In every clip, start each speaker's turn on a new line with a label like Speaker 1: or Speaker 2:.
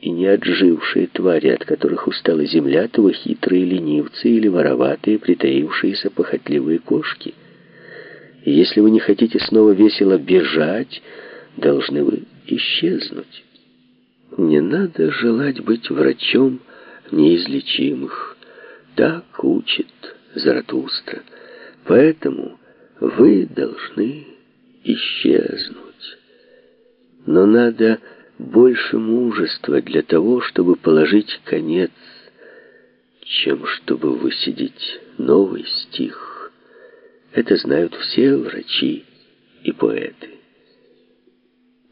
Speaker 1: и не отжившие твари, от которых устала земля, то хитрые ленивцы или вороватые, притаившиеся похотливые кошки. И если вы не хотите снова весело бежать, должны вы исчезнуть. Не надо желать быть врачом неизлечимых. Так учит Заратустра. Поэтому вы должны исчезнуть. Но надо больше мужества для того, чтобы положить конец, чем чтобы высидеть новый стих. Это знают все врачи и поэты.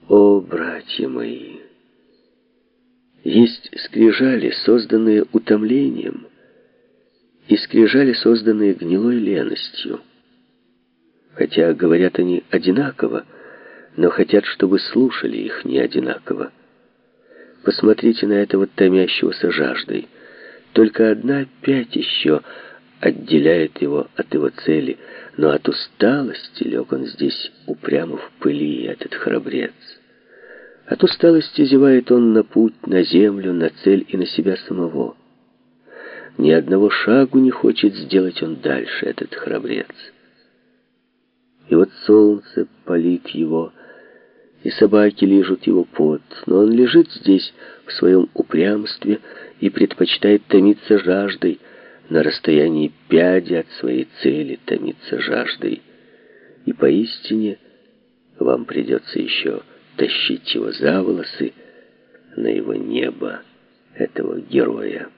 Speaker 1: О, братья мои! Есть скрижали, созданные утомлением, и скрижали, созданные гнилой леностью. Хотя говорят они одинаково, но хотят, чтобы слушали их не одинаково. Посмотрите на этого томящегося жаждой. Только одна опять еще отделяет его от его цели, но от усталости лег он здесь упрямо в пыли, этот храбрец. От усталости зевает он на путь, на землю, на цель и на себя самого. Ни одного шагу не хочет сделать он дальше, этот храбрец. И вот солнце палит его, и собаки лижут его пот, но он лежит здесь в своем упрямстве и предпочитает томиться жаждой, на расстоянии пяди от своей цели томиться жаждой. И поистине вам придется еще тащить его за волосы на его небо, этого героя.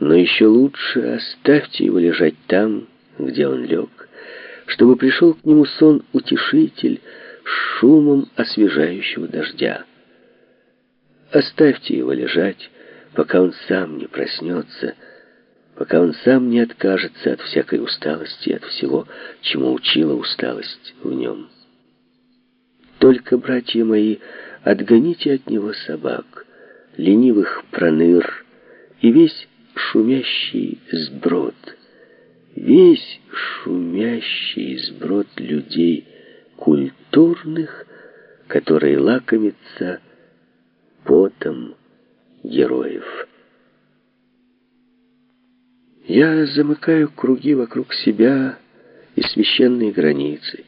Speaker 1: Но еще лучше оставьте его лежать там, где он лег, чтобы пришел к нему сон-утешитель, шумом освежающего дождя. Оставьте его лежать, пока он сам не проснется, пока он сам не откажется от всякой усталости, от всего, чему учила усталость в нем. Только, братья мои, отгоните от него собак, ленивых проныр и весь шумящий сброд, весь шумящий сброд людей, культурных, которые лакомятся потом героев. Я замыкаю круги вокруг себя и священные границы,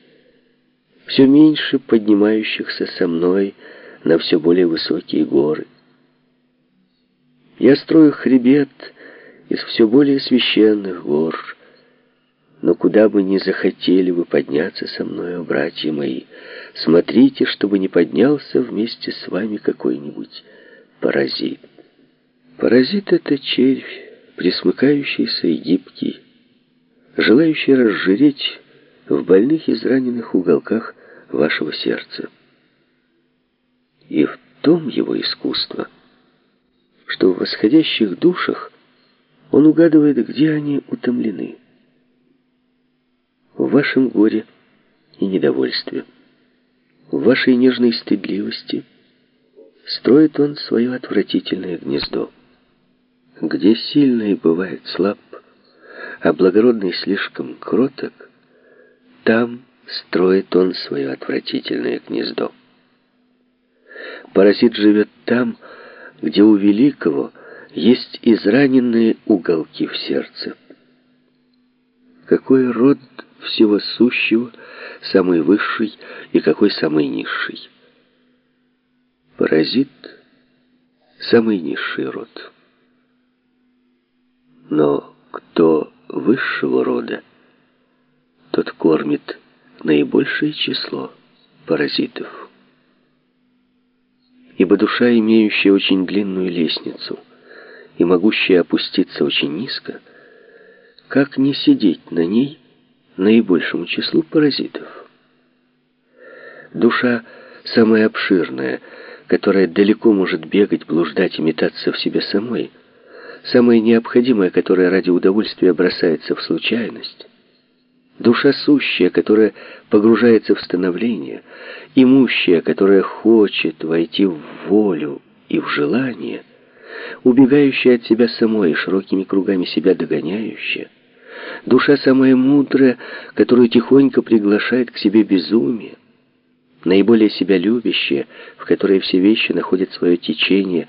Speaker 1: все меньше поднимающихся со мной на все более высокие горы. Я строю хребет из все более священных гор, но куда бы ни захотели вы подняться со мною, братья мои, смотрите, чтобы не поднялся вместе с вами какой-нибудь паразит. Паразит — это червь, присмыкающийся и гибкий, желающий разжиреть в больных израненных уголках вашего сердца. И в том его искусство, что в восходящих душах он угадывает, где они утомлены в вашем горе и недовольстве, в вашей нежной стыдливости строит он свое отвратительное гнездо. Где сильный бывает слаб, а благородный слишком кроток, там строит он свое отвратительное гнездо. Паразит живет там, где у великого есть израненные уголки в сердце. Какой род всего сущего, самый высший и какой самый низший. Паразит — самый низший род. Но кто высшего рода, тот кормит наибольшее число паразитов. Ибо душа, имеющая очень длинную лестницу и могущая опуститься очень низко, как не сидеть на ней — наибольшему числу паразитов. Душа самая обширная, которая далеко может бегать, блуждать и метаться в себе самой, самая необходимая, которая ради удовольствия бросается в случайность, душа сущая, которая погружается в становление, имущая, которая хочет войти в волю и в желание, убегающая от себя самой и широкими кругами себя догоняющая, Душа самая мудрая, которую тихонько приглашает к себе безумие. наиболее себя любящее, в которой все вещи находят свое течение,